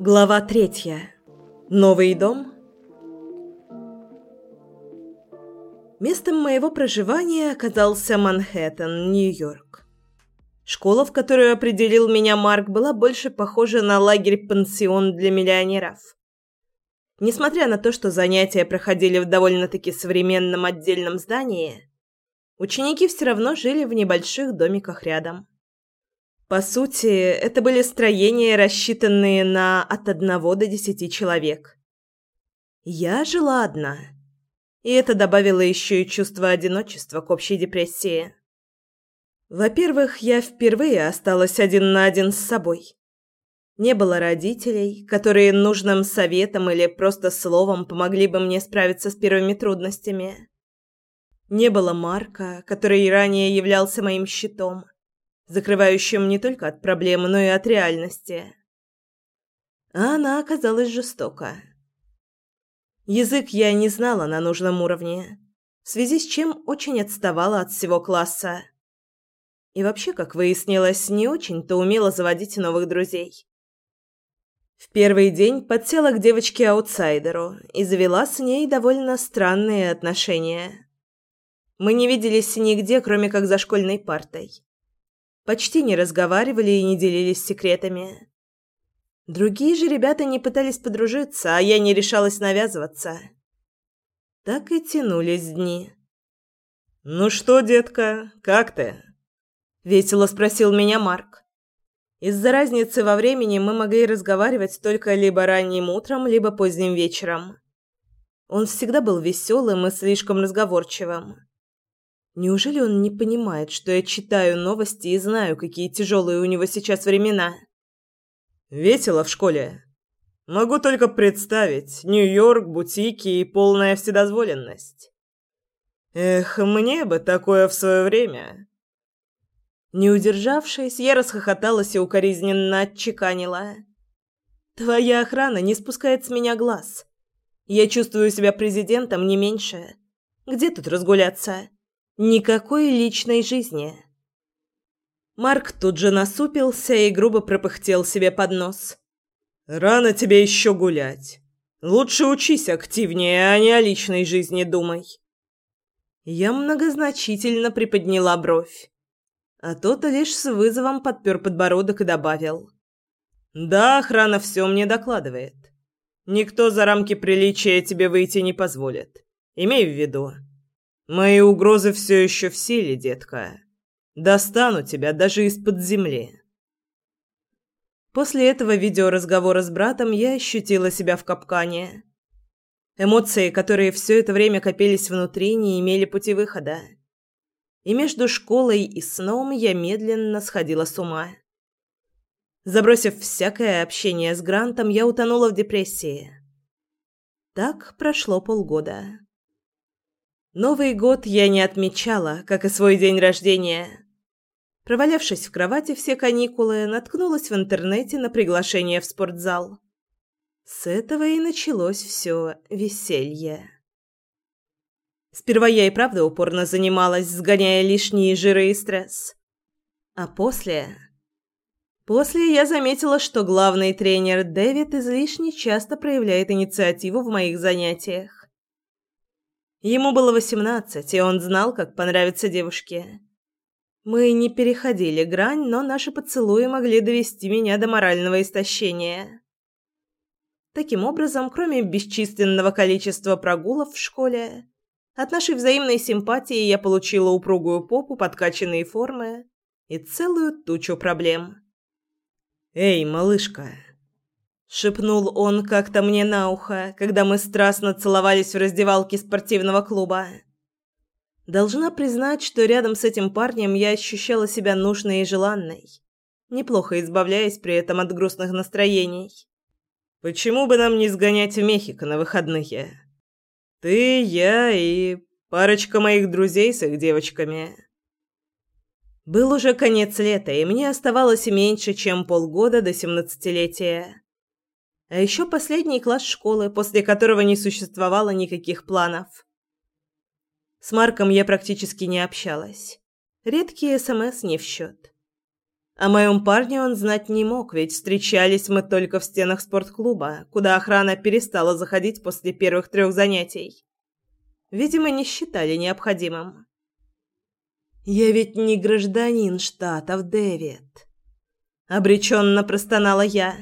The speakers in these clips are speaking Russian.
Глава третья. Новый дом. Местом моего проживания оказался Манхэттен, Нью-Йорк. Школа, в которую определил меня Марк, была больше похожа на лагерь-пансион для миллионеров. Несмотря на то, что занятия проходили в довольно-таки современном отдельном здании, ученики все равно жили в небольших домиках рядом. По сути, это были строения, рассчитанные на от одного до десяти человек. Я жила одна. И это добавило еще и чувство одиночества к общей депрессии. Во-первых, я впервые осталась один на один с собой. Не было родителей, которые нужным советом или просто словом помогли бы мне справиться с первыми трудностями. Не было Марка, который ранее являлся моим щитом закрывающим не только от проблемы, но и от реальности. А она оказалась жестока. Язык я не знала на нужном уровне, в связи с чем очень отставала от всего класса. И вообще, как выяснилось, не очень-то умела заводить новых друзей. В первый день подсела к девочке-аутсайдеру и завела с ней довольно странные отношения. Мы не виделись нигде, кроме как за школьной партой почти не разговаривали и не делились секретами. Другие же ребята не пытались подружиться, а я не решалась навязываться. Так и тянулись дни. «Ну что, детка, как ты?» — весело спросил меня Марк. Из-за разницы во времени мы могли разговаривать только либо ранним утром, либо поздним вечером. Он всегда был веселым и слишком разговорчивым. Неужели он не понимает, что я читаю новости и знаю, какие тяжелые у него сейчас времена? Весело в школе. Могу только представить. Нью-Йорк, бутики и полная вседозволенность. Эх, мне бы такое в свое время. Не удержавшись, я расхохоталась и укоризненно отчеканила. Твоя охрана не спускает с меня глаз. Я чувствую себя президентом не меньше. Где тут разгуляться? Никакой личной жизни. Марк тут же насупился и грубо пропыхтел себе под нос. «Рано тебе еще гулять. Лучше учись активнее, а не о личной жизни думай». Я многозначительно приподняла бровь. А тот лишь с вызовом подпер подбородок и добавил. «Да, охрана все мне докладывает. Никто за рамки приличия тебе выйти не позволит. Имей в виду». Мои угрозы все еще в силе, детка. Достану тебя даже из-под земли. После этого видеоразговора с братом я ощутила себя в капкане. Эмоции, которые все это время копились внутри, не имели пути выхода. И между школой и сном я медленно сходила с ума. Забросив всякое общение с Грантом, я утонула в депрессии. Так прошло полгода. Новый год я не отмечала, как и свой день рождения. Провалявшись в кровати все каникулы, наткнулась в интернете на приглашение в спортзал. С этого и началось все веселье. Сперва я и правда упорно занималась, сгоняя лишние жиры и стресс. А после... После я заметила, что главный тренер Дэвид излишне часто проявляет инициативу в моих занятиях. Ему было восемнадцать, и он знал, как понравится девушке. Мы не переходили грань, но наши поцелуи могли довести меня до морального истощения. Таким образом, кроме бесчисленного количества прогулов в школе, от нашей взаимной симпатии я получила упругую попу, подкачанные формы и целую тучу проблем. «Эй, малышка!» Шепнул он как-то мне на ухо, когда мы страстно целовались в раздевалке спортивного клуба. Должна признать, что рядом с этим парнем я ощущала себя нужной и желанной, неплохо избавляясь при этом от грустных настроений. Почему бы нам не сгонять в Мехико на выходные? Ты, я и парочка моих друзей с их девочками. Был уже конец лета, и мне оставалось меньше, чем полгода до семнадцатилетия. А еще последний класс школы, после которого не существовало никаких планов. С Марком я практически не общалась. Редкие СМС не в счет. О моем парне он знать не мог, ведь встречались мы только в стенах спортклуба, куда охрана перестала заходить после первых трех занятий. Видимо, не считали необходимым. «Я ведь не гражданин штатов, Дэвид», — обреченно простонала я,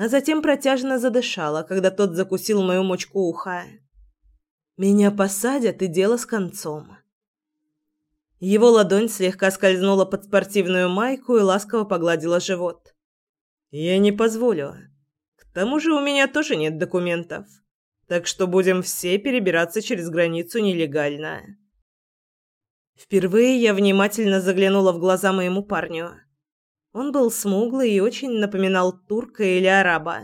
а затем протяжно задышала, когда тот закусил мою мочку уха. «Меня посадят, и дело с концом». Его ладонь слегка скользнула под спортивную майку и ласково погладила живот. «Я не позволю. К тому же у меня тоже нет документов, так что будем все перебираться через границу нелегально». Впервые я внимательно заглянула в глаза моему парню. Он был смуглый и очень напоминал турка или араба.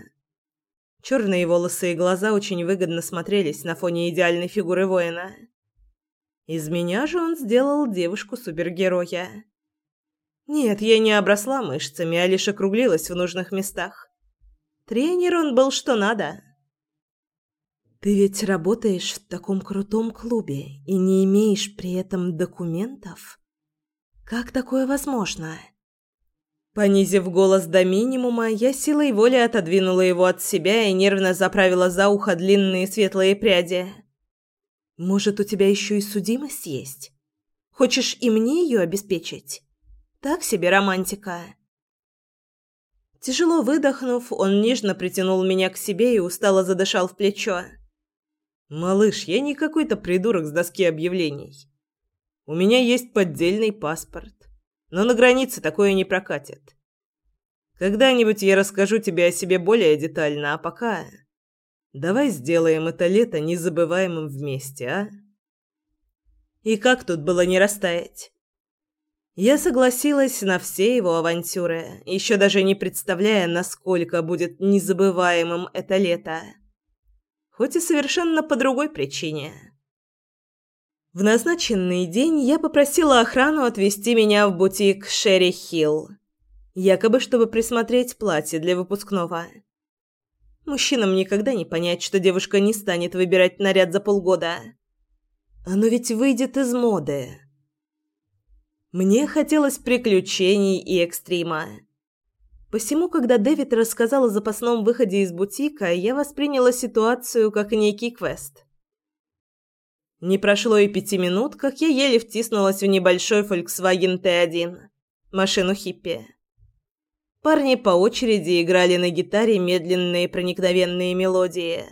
Черные волосы и глаза очень выгодно смотрелись на фоне идеальной фигуры воина. Из меня же он сделал девушку-супергероя. Нет, я не обросла мышцами, а лишь округлилась в нужных местах. Тренер он был что надо. Ты ведь работаешь в таком крутом клубе и не имеешь при этом документов? Как такое возможно? Понизив голос до минимума, я силой воли отодвинула его от себя и нервно заправила за ухо длинные светлые пряди. Может, у тебя еще и судимость есть? Хочешь и мне ее обеспечить? Так себе романтика. Тяжело выдохнув, он нежно притянул меня к себе и устало задышал в плечо. «Малыш, я не какой-то придурок с доски объявлений. У меня есть поддельный паспорт, но на границе такое не прокатит. Когда-нибудь я расскажу тебе о себе более детально, а пока...» Давай сделаем это лето незабываемым вместе, а? И как тут было не растаять? Я согласилась на все его авантюры, еще даже не представляя, насколько будет незабываемым это лето. Хоть и совершенно по другой причине. В назначенный день я попросила охрану отвезти меня в бутик Шерри Хилл, якобы чтобы присмотреть платье для выпускного. Мужчинам никогда не понять, что девушка не станет выбирать наряд за полгода. Оно ведь выйдет из моды. Мне хотелось приключений и экстрима. Посему, когда Дэвид рассказал о запасном выходе из бутика, я восприняла ситуацию как некий квест. Не прошло и пяти минут, как я еле втиснулась в небольшой Volkswagen T1, машину хиппи. Парни по очереди играли на гитаре медленные проникновенные мелодии,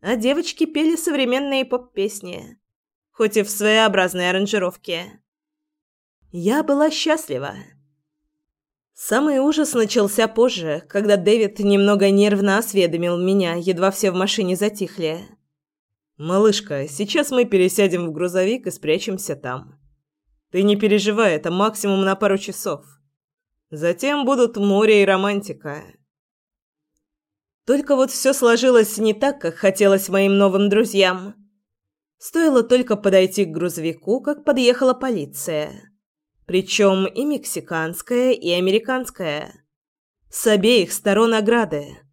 а девочки пели современные поп-песни, хоть и в своеобразной аранжировке. Я была счастлива. Самый ужас начался позже, когда Дэвид немного нервно осведомил меня, едва все в машине затихли. «Малышка, сейчас мы пересядем в грузовик и спрячемся там. Ты не переживай, это максимум на пару часов. Затем будут море и романтика. Только вот все сложилось не так, как хотелось моим новым друзьям. Стоило только подойти к грузовику, как подъехала полиция. Причем и мексиканская, и американская. С обеих сторон ограды.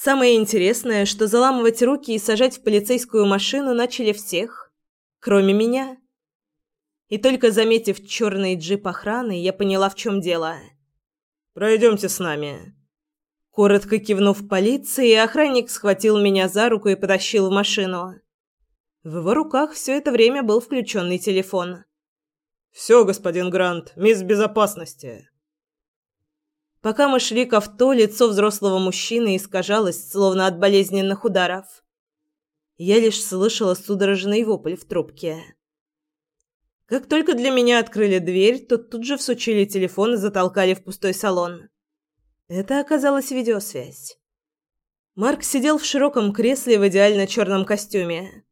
Самое интересное, что заламывать руки и сажать в полицейскую машину начали всех, кроме меня. И только заметив черный джип охраны, я поняла, в чем дело. «Пройдемте с нами». Коротко кивнув полиции, охранник схватил меня за руку и потащил в машину. В его руках все это время был включенный телефон. «Все, господин Грант, мисс безопасности». Пока мы шли к авто, лицо взрослого мужчины искажалось, словно от болезненных ударов. Я лишь слышала судорожный вопль в трубке. Как только для меня открыли дверь, то тут же всучили телефон и затолкали в пустой салон. Это оказалась видеосвязь. Марк сидел в широком кресле в идеально черном костюме.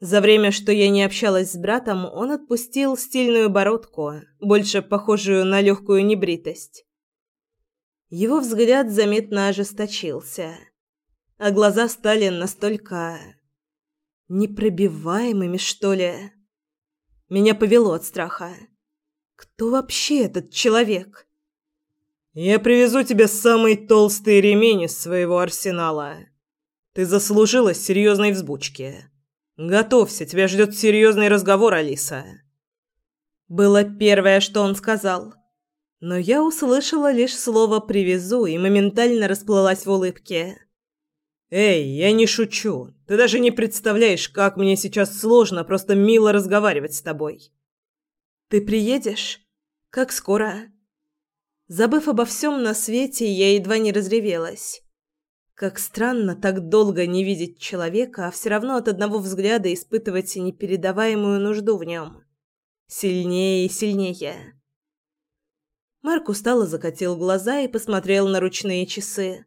За время, что я не общалась с братом, он отпустил стильную бородку, больше похожую на легкую небритость. Его взгляд заметно ожесточился, а глаза стали настолько непробиваемыми, что ли. Меня повело от страха. Кто вообще этот человек? Я привезу тебе самый толстый ремень из своего арсенала. Ты заслужила серьезной взбучки. Готовься, тебя ждет серьезный разговор, Алиса. Было первое, что он сказал. Но я услышала лишь слово «привезу» и моментально расплылась в улыбке. «Эй, я не шучу. Ты даже не представляешь, как мне сейчас сложно просто мило разговаривать с тобой». «Ты приедешь? Как скоро?» Забыв обо всем на свете, я едва не разревелась. Как странно так долго не видеть человека, а все равно от одного взгляда испытывать непередаваемую нужду в нем. Сильнее и сильнее. Марк устало закатил глаза и посмотрел на ручные часы.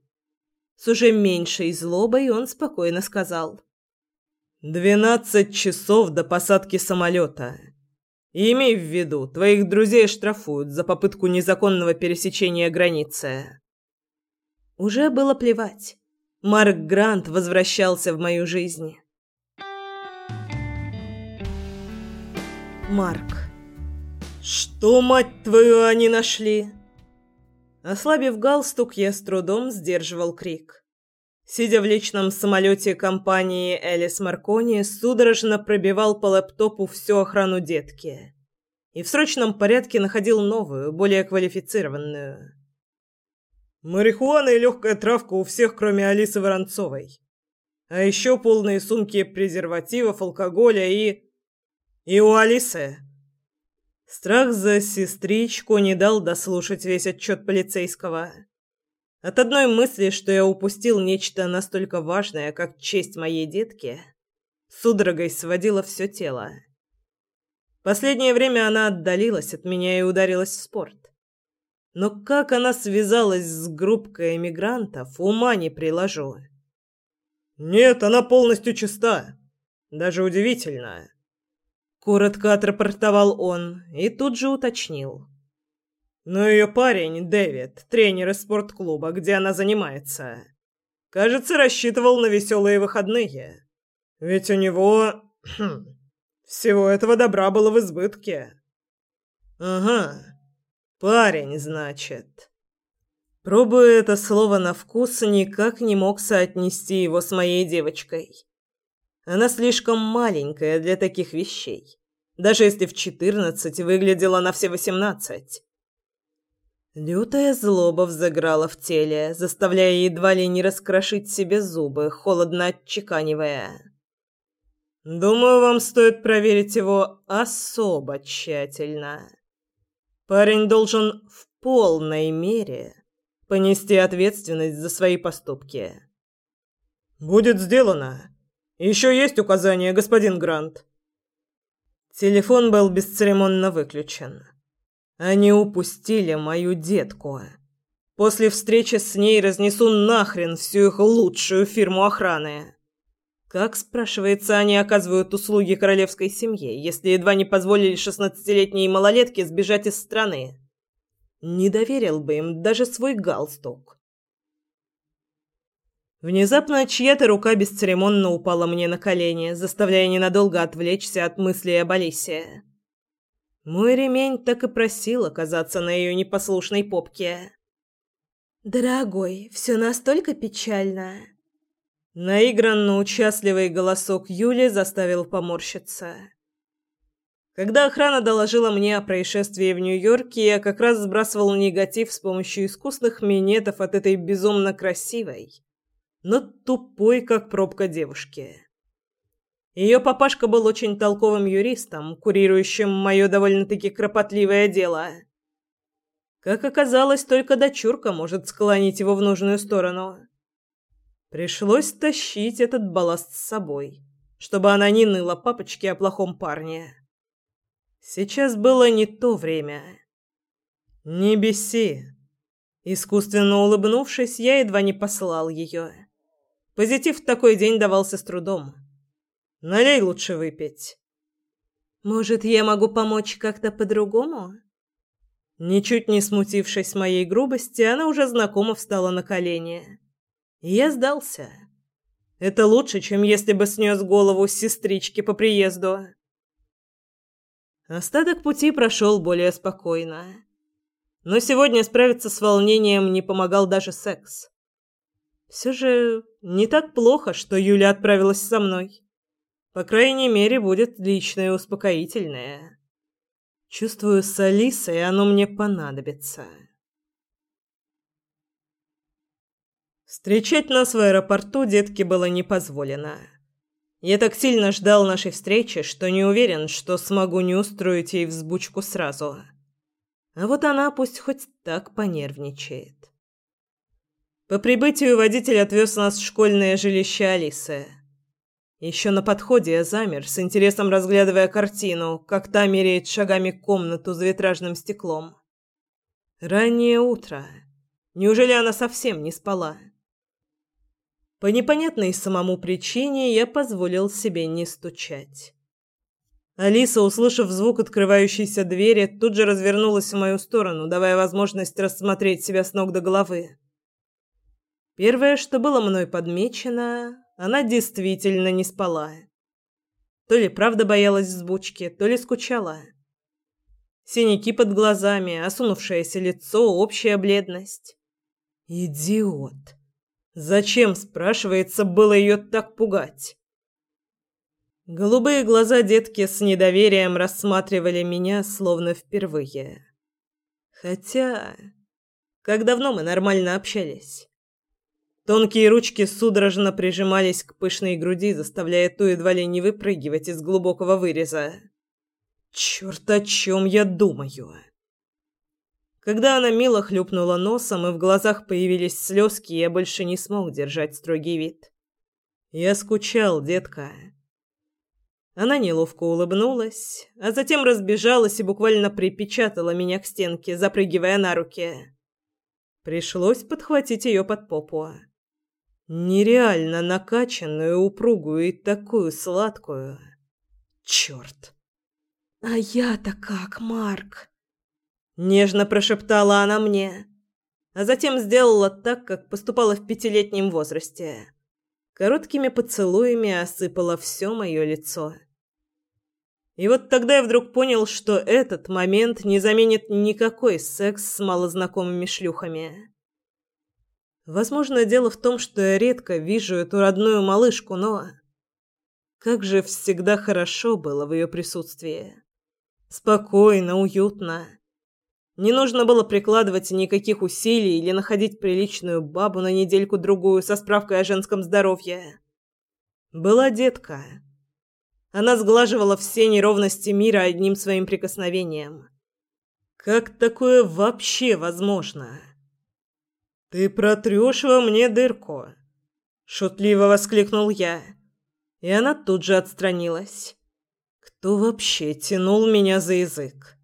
С уже меньшей злобой он спокойно сказал. «Двенадцать часов до посадки самолета. И имей в виду, твоих друзей штрафуют за попытку незаконного пересечения границы». Уже было плевать. Марк Грант возвращался в мою жизнь. Марк. «Что, мать твою, они нашли?» Ослабив галстук, я с трудом сдерживал крик. Сидя в личном самолете компании Элис Маркони, судорожно пробивал по лэптопу всю охрану детки. И в срочном порядке находил новую, более квалифицированную. Марихуана и легкая травка у всех, кроме Алисы Воронцовой. А еще полные сумки презервативов, алкоголя и... И у Алисы. Страх за сестричку не дал дослушать весь отчет полицейского. От одной мысли, что я упустил нечто настолько важное, как честь моей детки, судорогой сводило все тело. Последнее время она отдалилась от меня и ударилась в спорт. Но как она связалась с группкой эмигрантов, ума не приложу. Нет, она полностью чиста. Даже удивительно. Коротко отрапортовал он и тут же уточнил. Но ее парень, Дэвид, тренер из спортклуба, где она занимается, кажется, рассчитывал на веселые выходные. Ведь у него... всего этого добра было в избытке. Ага, Парень, значит. Пробуя это слово на вкус, никак не мог соотнести его с моей девочкой. Она слишком маленькая для таких вещей. Даже если в четырнадцать выглядела на все восемнадцать. Лютая злоба взыграла в теле, заставляя едва ли не раскрошить себе зубы, холодно отчеканивая. «Думаю, вам стоит проверить его особо тщательно». Парень должен в полной мере понести ответственность за свои поступки. Будет сделано. Еще есть указания, господин Грант. Телефон был бесцеремонно выключен. Они упустили мою детку. После встречи с ней разнесу нахрен всю их лучшую фирму охраны. Как, спрашивается, они оказывают услуги королевской семье, если едва не позволили шестнадцатилетней малолетке сбежать из страны? Не доверил бы им даже свой галстук. Внезапно чья-то рука бесцеремонно упала мне на колени, заставляя ненадолго отвлечься от мыслей об Алисе. Мой ремень так и просил оказаться на ее непослушной попке. «Дорогой, все настолько печально», Наигранно участливый голосок Юли заставил поморщиться. Когда охрана доложила мне о происшествии в Нью-Йорке, я как раз сбрасывал негатив с помощью искусных минетов от этой безумно красивой, но тупой, как пробка девушки. Ее папашка был очень толковым юристом, курирующим мое довольно-таки кропотливое дело. Как оказалось, только дочурка может склонить его в нужную сторону. Пришлось тащить этот балласт с собой, чтобы она не ныла папочке о плохом парне. Сейчас было не то время. Не беси. Искусственно улыбнувшись, я едва не послал ее. Позитив в такой день давался с трудом. Налей лучше выпить. Может, я могу помочь как-то по-другому? Ничуть не смутившись моей грубости, она уже знакомо встала на колени. Я сдался. Это лучше, чем если бы снес голову сестрички по приезду. Остаток пути прошел более спокойно. Но сегодня справиться с волнением не помогал даже секс. Все же не так плохо, что Юля отправилась со мной. По крайней мере, будет личное успокоительное. Чувствую, с Алисой оно мне понадобится. Встречать нас в аэропорту детке было не позволено. Я так сильно ждал нашей встречи, что не уверен, что смогу не устроить ей взбучку сразу. А вот она пусть хоть так понервничает. По прибытию водитель отвез нас в школьное жилище Алисы. Еще на подходе я замер, с интересом разглядывая картину, как та меряет шагами комнату за витражным стеклом. Раннее утро. Неужели она совсем не спала? По непонятной самому причине я позволил себе не стучать. Алиса, услышав звук открывающейся двери, тут же развернулась в мою сторону, давая возможность рассмотреть себя с ног до головы. Первое, что было мной подмечено, она действительно не спала. То ли правда боялась взбучки, то ли скучала. Синяки под глазами, осунувшееся лицо, общая бледность. Идиот. Зачем, спрашивается, было ее так пугать? Голубые глаза детки с недоверием рассматривали меня словно впервые. Хотя, как давно мы нормально общались? Тонкие ручки судорожно прижимались к пышной груди, заставляя ту едва ли не выпрыгивать из глубокого выреза. Черт, о чем я думаю? Когда она мило хлюпнула носом, и в глазах появились слезки, я больше не смог держать строгий вид. «Я скучал, детка». Она неловко улыбнулась, а затем разбежалась и буквально припечатала меня к стенке, запрыгивая на руки. Пришлось подхватить ее под попу. Нереально накачанную, упругую и такую сладкую. Черт! «А я-то как, Марк?» Нежно прошептала она мне, а затем сделала так, как поступала в пятилетнем возрасте. Короткими поцелуями осыпала все мое лицо. И вот тогда я вдруг понял, что этот момент не заменит никакой секс с малознакомыми шлюхами. Возможно, дело в том, что я редко вижу эту родную малышку, но... Как же всегда хорошо было в ее присутствии. Спокойно, уютно. Не нужно было прикладывать никаких усилий или находить приличную бабу на недельку-другую со справкой о женском здоровье. Была детка. Она сглаживала все неровности мира одним своим прикосновением. Как такое вообще возможно? «Ты протрешь во мне дырку!» Шутливо воскликнул я. И она тут же отстранилась. Кто вообще тянул меня за язык?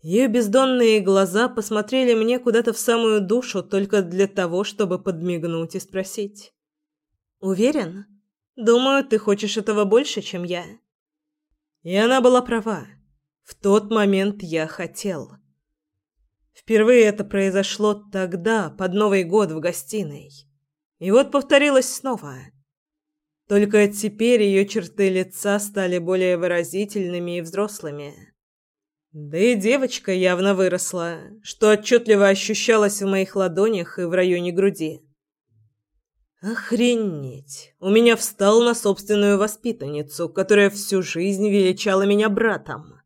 Ее бездонные глаза посмотрели мне куда-то в самую душу только для того, чтобы подмигнуть и спросить. «Уверен? Думаю, ты хочешь этого больше, чем я». И она была права. В тот момент я хотел. Впервые это произошло тогда, под Новый год в гостиной. И вот повторилось снова. Только теперь ее черты лица стали более выразительными и взрослыми. Да и девочка явно выросла, что отчетливо ощущалось в моих ладонях и в районе груди. Охренеть! У меня встал на собственную воспитанницу, которая всю жизнь величала меня братом.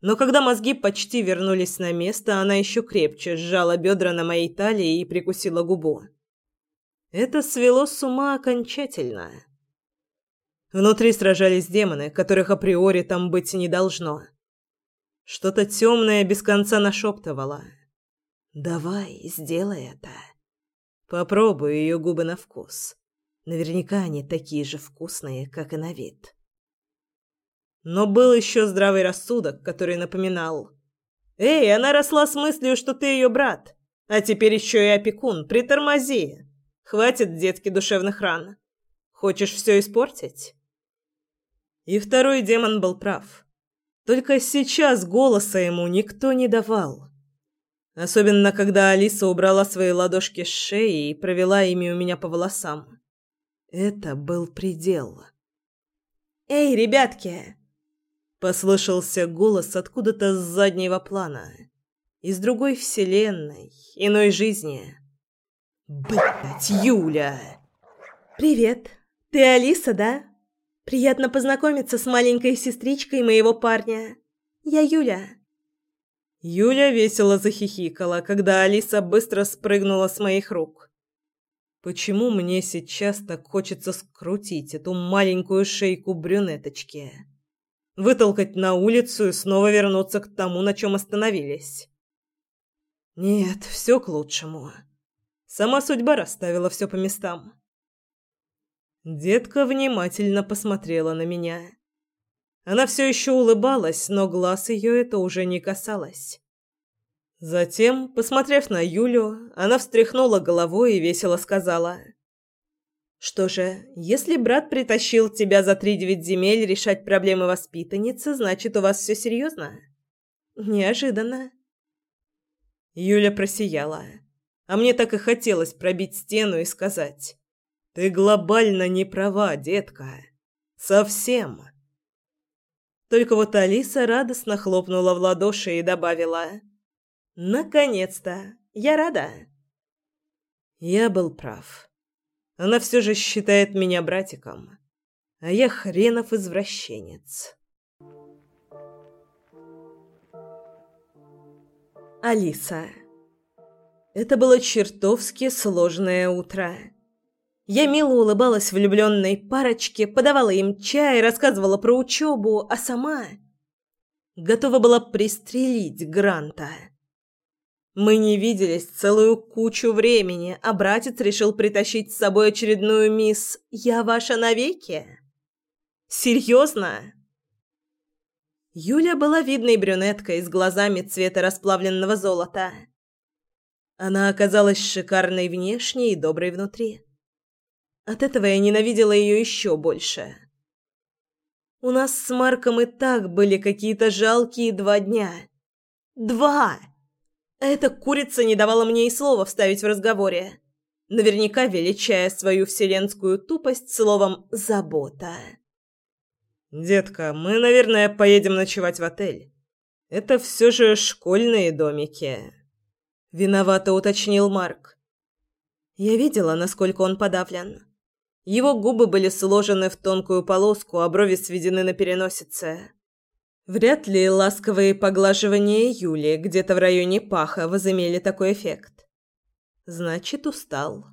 Но когда мозги почти вернулись на место, она еще крепче сжала бедра на моей талии и прикусила губу. Это свело с ума окончательно. Внутри сражались демоны, которых априори там быть не должно. Что-то темное без конца нашептывало. «Давай, сделай это. Попробуй ее губы на вкус. Наверняка они такие же вкусные, как и на вид». Но был еще здравый рассудок, который напоминал. «Эй, она росла с мыслью, что ты ее брат. А теперь еще и опекун. Притормози. Хватит, детки, душевных ран. Хочешь все испортить?» И второй демон был прав. Только сейчас голоса ему никто не давал. Особенно, когда Алиса убрала свои ладошки с шеи и провела ими у меня по волосам. Это был предел. «Эй, ребятки!» Послышался голос откуда-то с заднего плана. Из другой вселенной, иной жизни. «Блядь, Юля!» «Привет. Ты Алиса, да?» Приятно познакомиться с маленькой сестричкой моего парня. Я Юля». Юля весело захихикала, когда Алиса быстро спрыгнула с моих рук. Почему мне сейчас так хочется скрутить эту маленькую шейку брюнеточки? Вытолкать на улицу и снова вернуться к тому, на чем остановились? Нет, все к лучшему. Сама судьба расставила все по местам. Детка внимательно посмотрела на меня. Она все еще улыбалась, но глаз ее это уже не касалось. Затем, посмотрев на Юлю, она встряхнула головой и весело сказала: "Что же, если брат притащил тебя за три девять земель решать проблемы воспитанницы, значит, у вас все серьезно?» Неожиданно. Юля просияла. А мне так и хотелось пробить стену и сказать: "Ты глобально не права, детка. Совсем". Только вот Алиса радостно хлопнула в ладоши и добавила: "Наконец-то! Я рада". Я был прав. Она все же считает меня братиком, а я хренов извращенец. Алиса. Это было чертовски сложное утро. Я мило улыбалась влюбленной парочке, подавала им чай, рассказывала про учебу, а сама готова была пристрелить Гранта. Мы не виделись целую кучу времени, а братец решил притащить с собой очередную мисс «Я ваша навеки». Серьезно? Юля была видной брюнеткой с глазами цвета расплавленного золота. Она оказалась шикарной внешне и доброй внутри. От этого я ненавидела ее еще больше. У нас с Марком и так были какие-то жалкие два дня. Два! Эта курица не давала мне и слова вставить в разговоре, наверняка величая свою вселенскую тупость словом «забота». «Детка, мы, наверное, поедем ночевать в отель. Это все же школьные домики», — виновато уточнил Марк. Я видела, насколько он подавлен. Его губы были сложены в тонкую полоску, а брови сведены на переносице. Вряд ли ласковые поглаживания Юли где-то в районе паха возымели такой эффект. Значит, устал.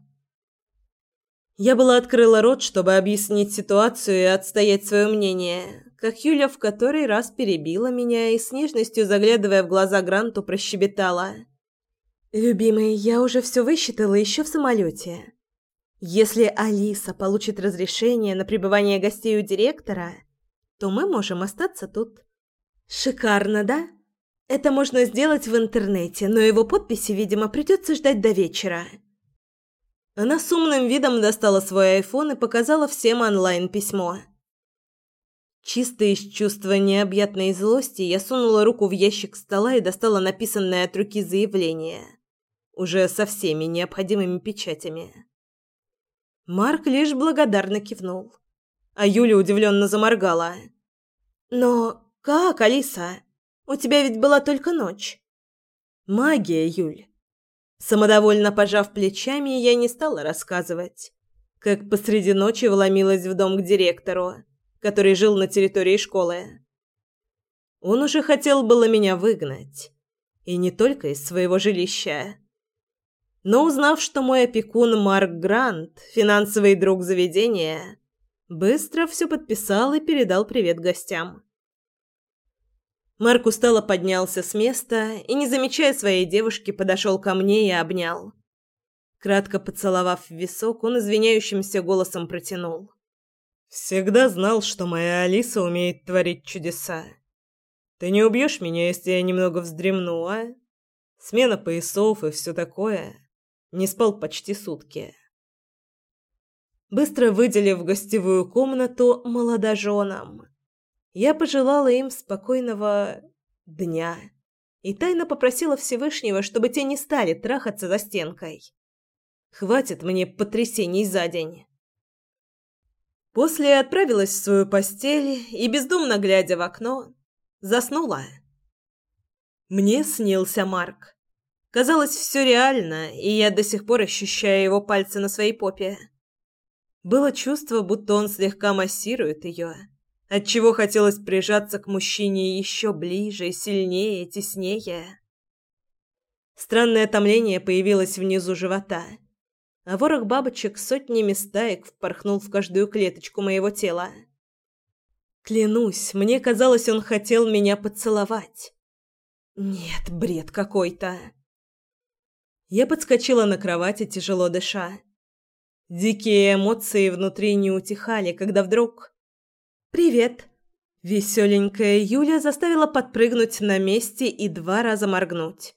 Я была открыла рот, чтобы объяснить ситуацию и отстоять свое мнение, как Юля в который раз перебила меня и с нежностью заглядывая в глаза Гранту прощебетала: "Любимый, я уже все высчитала еще в самолете. Если Алиса получит разрешение на пребывание гостей у директора, то мы можем остаться тут. Шикарно, да? Это можно сделать в интернете, но его подписи, видимо, придется ждать до вечера. Она с умным видом достала свой айфон и показала всем онлайн-письмо. Чисто из чувства необъятной злости я сунула руку в ящик стола и достала написанное от руки заявление, уже со всеми необходимыми печатями. Марк лишь благодарно кивнул. А Юля удивленно заморгала. «Но как, Алиса? У тебя ведь была только ночь». «Магия, Юль». Самодовольно пожав плечами, я не стала рассказывать, как посреди ночи вломилась в дом к директору, который жил на территории школы. Он уже хотел было меня выгнать. И не только из своего жилища. Но узнав, что мой опекун Марк Грант, финансовый друг заведения, быстро все подписал и передал привет гостям. Марк устало поднялся с места и, не замечая своей девушки, подошел ко мне и обнял. Кратко поцеловав в висок, он извиняющимся голосом протянул. «Всегда знал, что моя Алиса умеет творить чудеса. Ты не убьешь меня, если я немного вздремну, а? Смена поясов и все такое». Не спал почти сутки. Быстро выделив гостевую комнату молодоженам, я пожелала им спокойного дня и тайно попросила Всевышнего, чтобы те не стали трахаться за стенкой. Хватит мне потрясений за день. После отправилась в свою постель и, бездумно глядя в окно, заснула. Мне снился Марк. Казалось, все реально, и я до сих пор ощущаю его пальцы на своей попе. Было чувство, будто он слегка массирует ее, отчего хотелось прижаться к мужчине еще ближе, сильнее, теснее. Странное томление появилось внизу живота, а ворох бабочек сотнями стаек впорхнул в каждую клеточку моего тела. Клянусь, мне казалось, он хотел меня поцеловать. Нет, бред какой-то. Я подскочила на кровати, тяжело дыша. Дикие эмоции внутри не утихали, когда вдруг... «Привет!» Веселенькая Юля заставила подпрыгнуть на месте и два раза моргнуть.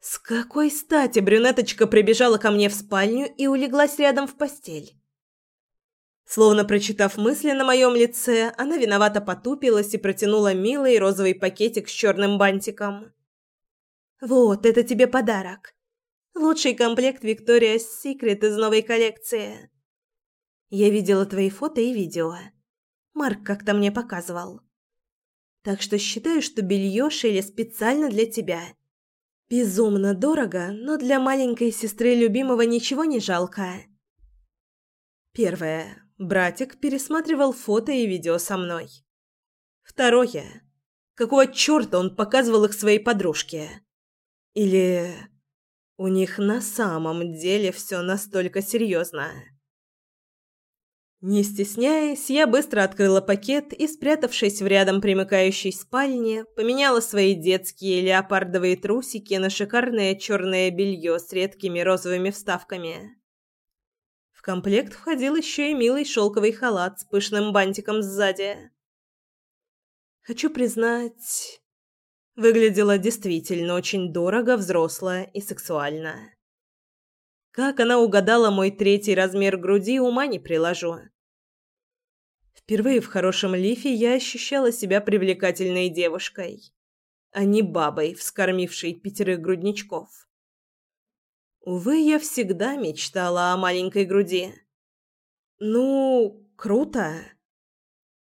С какой стати брюнеточка прибежала ко мне в спальню и улеглась рядом в постель? Словно прочитав мысли на моем лице, она виновато потупилась и протянула милый розовый пакетик с черным бантиком. «Вот, это тебе подарок. Лучший комплект Victoria's Secret из новой коллекции. Я видела твои фото и видео. Марк как-то мне показывал. Так что считаю, что белье шили специально для тебя. Безумно дорого, но для маленькой сестры любимого ничего не жалко. Первое. Братик пересматривал фото и видео со мной. Второе. Какого чёрта он показывал их своей подружке? Или у них на самом деле все настолько серьезно. Не стесняясь, я быстро открыла пакет и, спрятавшись в рядом примыкающей спальне, поменяла свои детские леопардовые трусики на шикарное черное белье с редкими розовыми вставками. В комплект входил еще и милый шелковый халат с пышным бантиком сзади. Хочу признать, Выглядела действительно очень дорого, взросло и сексуально. Как она угадала мой третий размер груди, ума не приложу. Впервые в хорошем лифе я ощущала себя привлекательной девушкой, а не бабой, вскормившей пятерых грудничков. Увы, я всегда мечтала о маленькой груди. Ну, круто.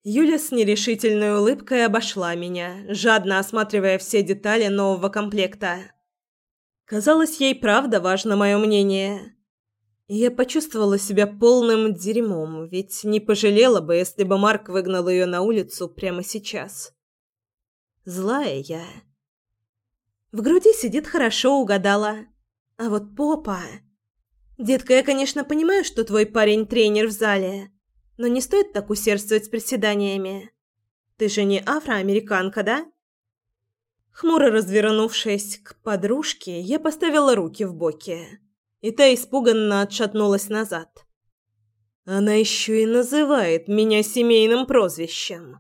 Юля с нерешительной улыбкой обошла меня, жадно осматривая все детали нового комплекта. Казалось, ей правда важно мое мнение. Я почувствовала себя полным дерьмом, ведь не пожалела бы, если бы Марк выгнал ее на улицу прямо сейчас. Злая я. В груди сидит хорошо, угадала. А вот попа... Детка, я, конечно, понимаю, что твой парень тренер в зале, но не стоит так усердствовать с приседаниями. Ты же не афроамериканка, да? Хмуро развернувшись к подружке, я поставила руки в боки, и та испуганно отшатнулась назад. Она еще и называет меня семейным прозвищем.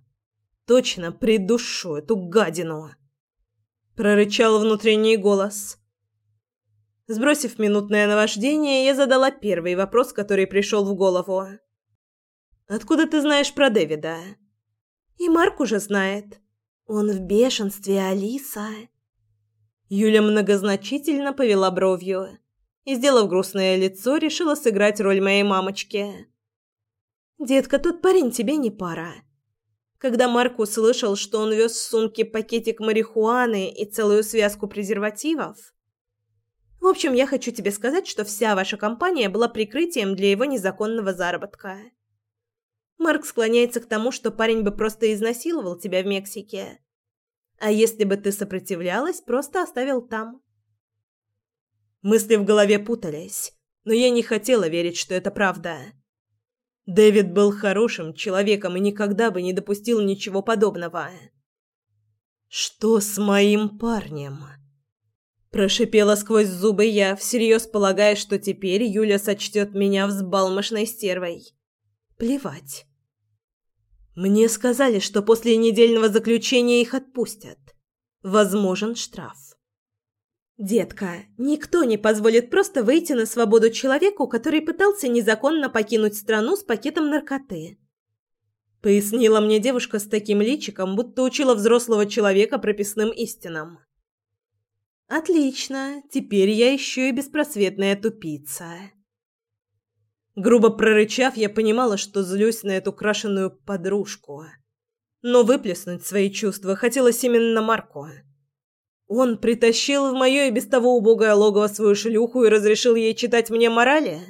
Точно придушу эту гадину. Прорычал внутренний голос. Сбросив минутное наваждение, я задала первый вопрос, который пришел в голову. Откуда ты знаешь про Дэвида? И Марк уже знает. Он в бешенстве, Алиса. Юля многозначительно повела бровью и, сделав грустное лицо, решила сыграть роль моей мамочки. Детка, тот парень тебе не пара. Когда Марк услышал, что он вез в сумке пакетик марихуаны и целую связку презервативов, в общем, я хочу тебе сказать, что вся ваша компания была прикрытием для его незаконного заработка. Марк склоняется к тому, что парень бы просто изнасиловал тебя в Мексике. А если бы ты сопротивлялась, просто оставил там. Мысли в голове путались, но я не хотела верить, что это правда. Дэвид был хорошим человеком и никогда бы не допустил ничего подобного. Что с моим парнем? Прошипела сквозь зубы я, всерьез полагая, что теперь Юля сочтет меня взбалмошной стервой. Плевать. Мне сказали, что после недельного заключения их отпустят. Возможен штраф. Детка, никто не позволит просто выйти на свободу человеку, который пытался незаконно покинуть страну с пакетом наркоты. Пояснила мне девушка с таким личиком, будто учила взрослого человека прописным истинам. Отлично, теперь я еще и беспросветная тупица. Грубо прорычав, я понимала, что злюсь на эту крашеную подружку. Но выплеснуть свои чувства хотелось именно Марко. Он притащил в мое и без того убогое логово свою шлюху и разрешил ей читать мне морали?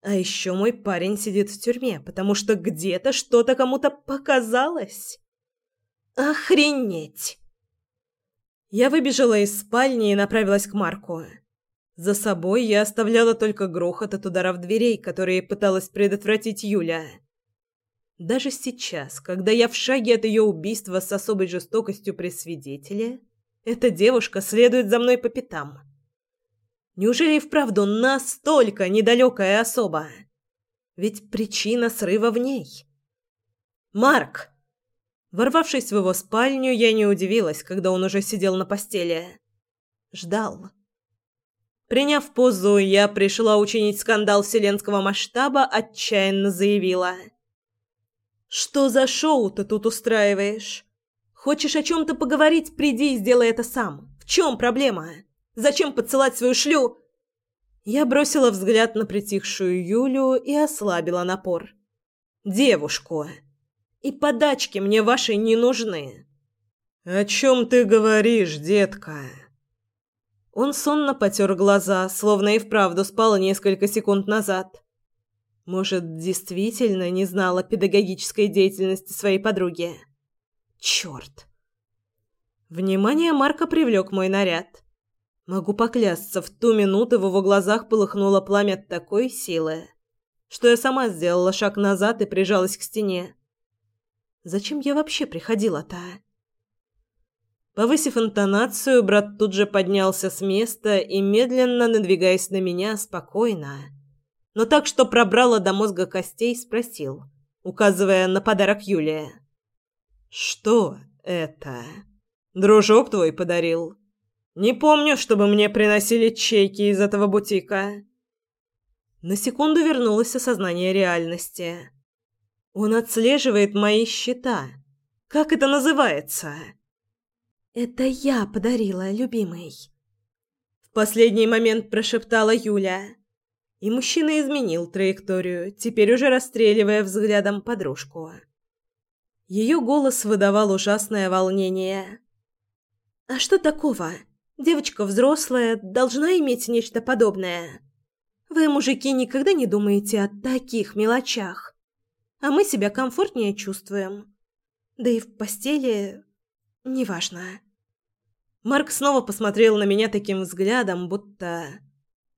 А еще мой парень сидит в тюрьме, потому что где-то что-то кому-то показалось. Охренеть! Я выбежала из спальни и направилась к Марку. За собой я оставляла только грохот от ударов дверей, которые пыталась предотвратить Юля. Даже сейчас, когда я в шаге от ее убийства с особой жестокостью при свидетеле, эта девушка следует за мной по пятам. Неужели и вправду настолько недалекая особа? Ведь причина срыва в ней. «Марк!» Ворвавшись в его спальню, я не удивилась, когда он уже сидел на постели. Ждал. Приняв позу, я пришла учинить скандал вселенского масштаба, отчаянно заявила. «Что за шоу ты тут устраиваешь? Хочешь о чем-то поговорить, приди и сделай это сам. В чем проблема? Зачем подсылать свою шлю?» Я бросила взгляд на притихшую Юлю и ослабила напор. «Девушку!» И подачки мне ваши не нужны. О чем ты говоришь, детка? Он сонно потер глаза, словно и вправду спал несколько секунд назад. Может, действительно не знал о педагогической деятельности своей подруги. Черт! Внимание Марка привлек мой наряд. Могу поклясться, в ту минуту в его глазах полыхнуло пламя такой силы, что я сама сделала шаг назад и прижалась к стене. Зачем я вообще приходила-то? Повысив интонацию, брат тут же поднялся с места и, медленно надвигаясь на меня, спокойно, но так, что пробрало до мозга костей, спросил, указывая на подарок Юлия. «Что это? Дружок твой подарил? Не помню, чтобы мне приносили чеки из этого бутика». На секунду вернулось осознание реальности. Он отслеживает мои счета. Как это называется? Это я подарила, любимый. В последний момент прошептала Юля. И мужчина изменил траекторию, теперь уже расстреливая взглядом подружку. Ее голос выдавал ужасное волнение. А что такого? Девочка взрослая должна иметь нечто подобное. Вы, мужики, никогда не думаете о таких мелочах а мы себя комфортнее чувствуем. Да и в постели... неважно. Марк снова посмотрел на меня таким взглядом, будто...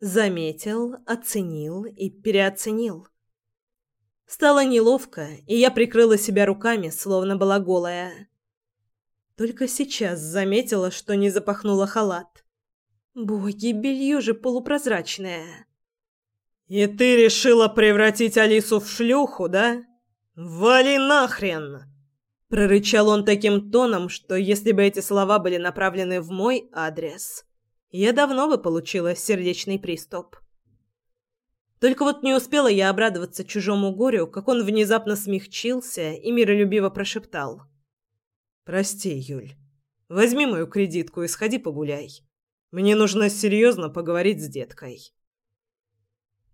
Заметил, оценил и переоценил. Стало неловко, и я прикрыла себя руками, словно была голая. Только сейчас заметила, что не запахнула халат. Боги, белье же полупрозрачное. «И ты решила превратить Алису в шлюху, да?» «Вали нахрен!» Прорычал он таким тоном, что если бы эти слова были направлены в мой адрес, я давно бы получила сердечный приступ. Только вот не успела я обрадоваться чужому горю, как он внезапно смягчился и миролюбиво прошептал. «Прости, Юль. Возьми мою кредитку и сходи погуляй. Мне нужно серьезно поговорить с деткой».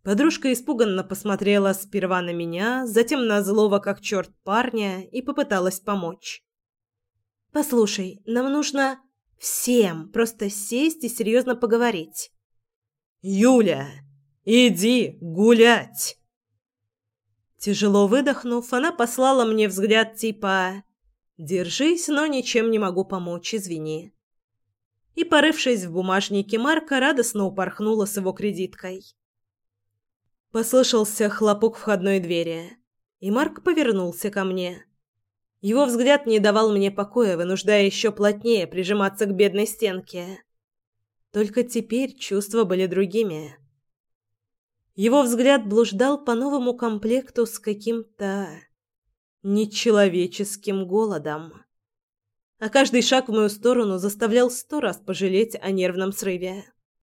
Подружка испуганно посмотрела сперва на меня, затем на злого как черт парня и попыталась помочь. «Послушай, нам нужно всем просто сесть и серьезно поговорить». «Юля, иди гулять!» Тяжело выдохнув, она послала мне взгляд типа «Держись, но ничем не могу помочь, извини». И, порывшись в бумажнике Марка, радостно упорхнула с его кредиткой. Послышался хлопок входной двери, и Марк повернулся ко мне. Его взгляд не давал мне покоя, вынуждая еще плотнее прижиматься к бедной стенке. Только теперь чувства были другими. Его взгляд блуждал по новому комплекту с каким-то нечеловеческим голодом. А каждый шаг в мою сторону заставлял сто раз пожалеть о нервном срыве.